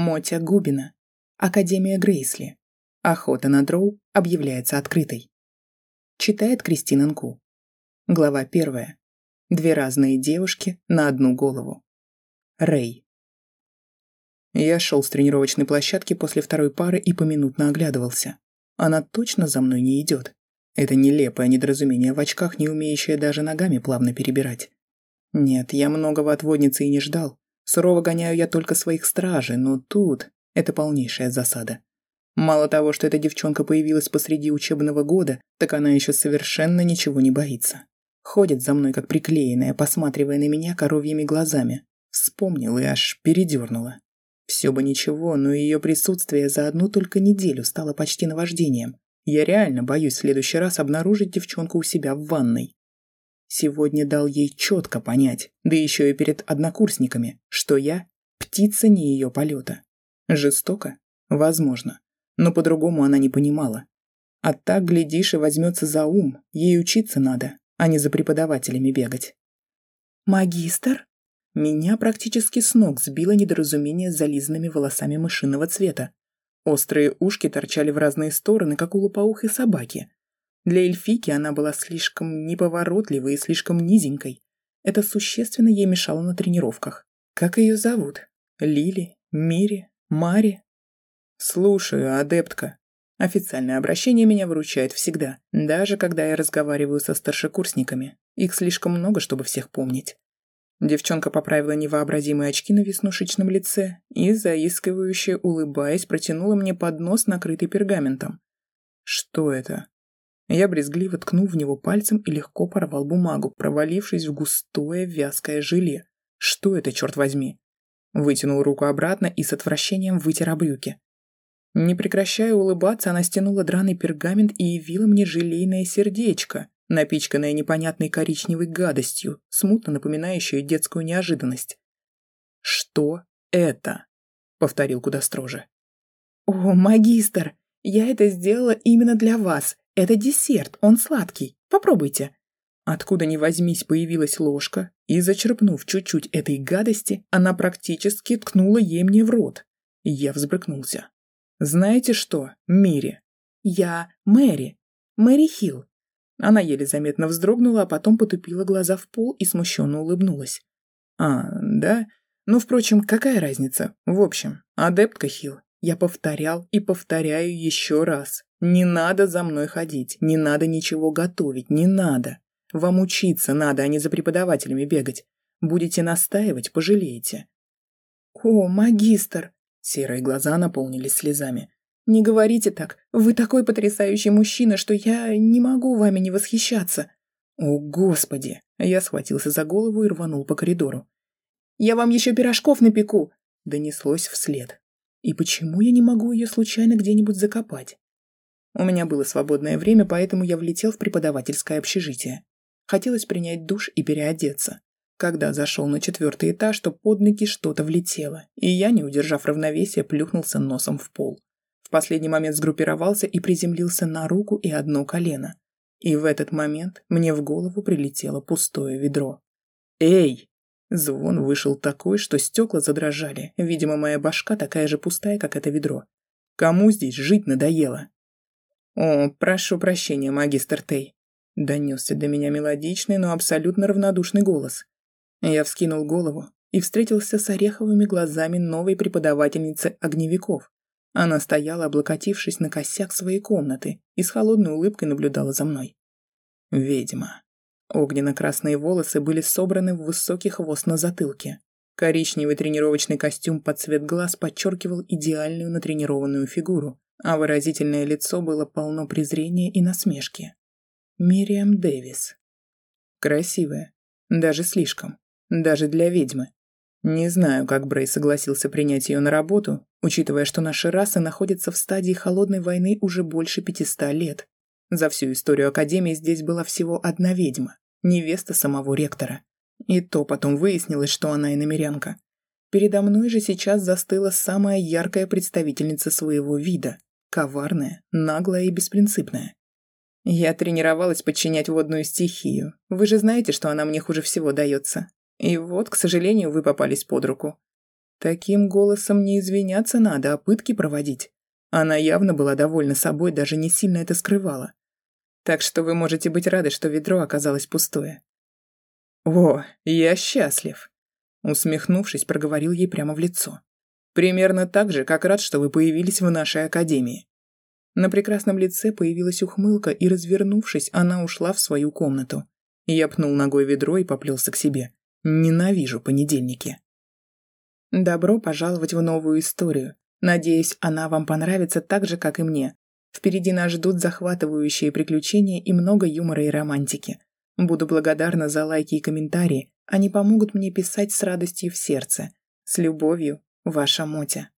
Мотя Губина. Академия Грейсли. Охота на дроу объявляется открытой. Читает Кристина Нку. Глава первая. Две разные девушки на одну голову. Рэй. Я шел с тренировочной площадки после второй пары и поминутно оглядывался. Она точно за мной не идет. Это нелепое недоразумение в очках, не умеющее даже ногами плавно перебирать. Нет, я многого от водницы и не ждал. Сурово гоняю я только своих стражей, но тут это полнейшая засада. Мало того, что эта девчонка появилась посреди учебного года, так она еще совершенно ничего не боится. Ходит за мной как приклеенная, посматривая на меня коровьими глазами. Вспомнил и аж передернула. Все бы ничего, но ее присутствие за одну только неделю стало почти наваждением. Я реально боюсь в следующий раз обнаружить девчонку у себя в ванной. Сегодня дал ей четко понять, да еще и перед однокурсниками, что я – птица не ее полета. Жестоко? Возможно. Но по-другому она не понимала. А так, глядишь, и возьмется за ум, ей учиться надо, а не за преподавателями бегать. «Магистр?» Меня практически с ног сбило недоразумение с зализанными волосами мышиного цвета. Острые ушки торчали в разные стороны, как у лопоухой собаки, для эльфики она была слишком неповоротливой и слишком низенькой. Это существенно ей мешало на тренировках. Как ее зовут? Лили? Мири? Мари? Слушаю, адептка. Официальное обращение меня выручает всегда, даже когда я разговариваю со старшекурсниками. Их слишком много, чтобы всех помнить. Девчонка поправила невообразимые очки на веснушечном лице и, заискивающе улыбаясь, протянула мне поднос, накрытый пергаментом. Что это? Я брезгливо ткнул в него пальцем и легко порвал бумагу, провалившись в густое вязкое желе. Что это, черт возьми? Вытянул руку обратно и с отвращением вытер брюки. Не прекращая улыбаться, она стянула драный пергамент и явила мне желейное сердечко, напичканное непонятной коричневой гадостью, смутно напоминающую детскую неожиданность. «Что это?» — повторил куда строже. «О, магистр, я это сделала именно для вас. Это десерт, он сладкий. Попробуйте. Откуда ни возьмись появилась ложка, и, зачерпнув чуть-чуть этой гадости, она практически ткнула ей мне в рот. Я взбрыкнулся. «Знаете что, Мири?» «Я Мэри. Мэри Хилл». Она еле заметно вздрогнула, а потом потупила глаза в пол и смущенно улыбнулась. «А, да? Ну, впрочем, какая разница? В общем, адептка Хилл. Я повторял и повторяю еще раз. Не надо за мной ходить, не надо ничего готовить, не надо. Вам учиться надо, а не за преподавателями бегать. Будете настаивать, пожалеете. О, магистр! Серые глаза наполнились слезами. Не говорите так. Вы такой потрясающий мужчина, что я не могу вами не восхищаться. О, господи! Я схватился за голову и рванул по коридору. Я вам еще пирожков напеку! Донеслось вслед. И почему я не могу ее случайно где-нибудь закопать? У меня было свободное время, поэтому я влетел в преподавательское общежитие. Хотелось принять душ и переодеться. Когда зашел на четвертый этаж, то под ноги что-то влетело, и я, не удержав равновесия, плюхнулся носом в пол. В последний момент сгруппировался и приземлился на руку и одно колено. И в этот момент мне в голову прилетело пустое ведро. «Эй!» Звон вышел такой, что стекла задрожали. Видимо, моя башка такая же пустая, как это ведро. Кому здесь жить надоело? «О, прошу прощения, магистр Тей», — донесся до меня мелодичный, но абсолютно равнодушный голос. Я вскинул голову и встретился с ореховыми глазами новой преподавательницы огневиков. Она стояла, облокотившись на косяк своей комнаты, и с холодной улыбкой наблюдала за мной. Ведьма. Огненно-красные волосы были собраны в высокий хвост на затылке. Коричневый тренировочный костюм под цвет глаз подчеркивал идеальную натренированную фигуру, а выразительное лицо было полно презрения и насмешки. Мириам Дэвис. Красивая. Даже слишком. Даже для ведьмы. Не знаю, как Брей согласился принять ее на работу, учитывая, что наши расы находятся в стадии холодной войны уже больше 500 лет. За всю историю Академии здесь была всего одна ведьма, невеста самого ректора. И то потом выяснилось, что она иномерянка. Передо мной же сейчас застыла самая яркая представительница своего вида, коварная, наглая и беспринципная. Я тренировалась подчинять водную стихию. Вы же знаете, что она мне хуже всего дается. И вот, к сожалению, вы попались под руку. Таким голосом не извиняться надо, а пытки проводить. Она явно была довольна собой, даже не сильно это скрывала. Так что вы можете быть рады, что ведро оказалось пустое. «О, я счастлив!» Усмехнувшись, проговорил ей прямо в лицо. «Примерно так же, как рад, что вы появились в нашей академии». На прекрасном лице появилась ухмылка, и, развернувшись, она ушла в свою комнату. Я пнул ногой ведро и поплелся к себе. Ненавижу понедельники. Добро пожаловать в новую историю. Надеюсь, она вам понравится так же, как и мне. Впереди нас ждут захватывающие приключения и много юмора и романтики. Буду благодарна за лайки и комментарии. Они помогут мне писать с радостью в сердце. С любовью, ваша Мотя.